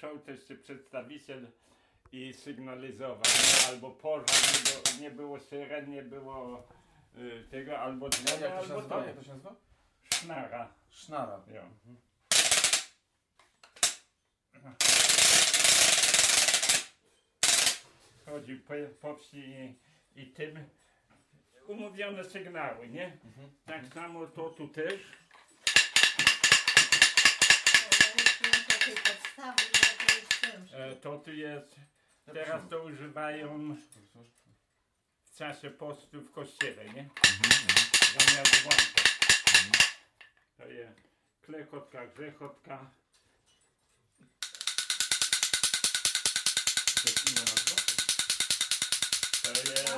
sołtys czy przedstawiciel i sygnalizował, nie? albo pożar, nie było, nie było syren, nie było y, tego, albo Jak, dzwona, to się albo nazywa? to. Jak to się nazywa? Sznara. Sznara. Jo. Chodzi po, po wsi i, i tym umówione sygnały, nie? Mhm. Tak samo to tu też. To tu jest, teraz to używają w czasie postu w kościele, nie? Zamiast włączać. To jest klechotka, grzechotka. To jest inna nazwa? To jest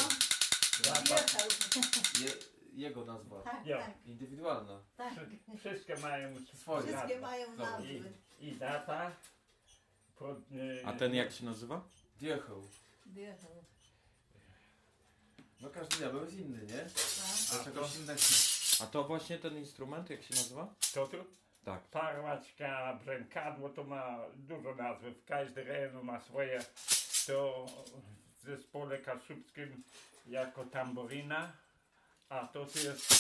zapach. Je, jego nazwa. Tak, Jo. tak, Indywidualna. tak. Wszystkie mają Swoje. Wszystkie mają Dobra. nazwy. I, i data. Pod, A ten jak się nazywa? Wjechał. Wjechał. No każdy diabeł jest inny, nie? No. Do czegoś innego. A to właśnie ten instrument, jak się nazywa? To tu? Tak. Parłaczka, brzękadło to ma dużo nazw. W każdy rejon ma swoje. To w zespole kaszubskim jako tamburina. A to tu jest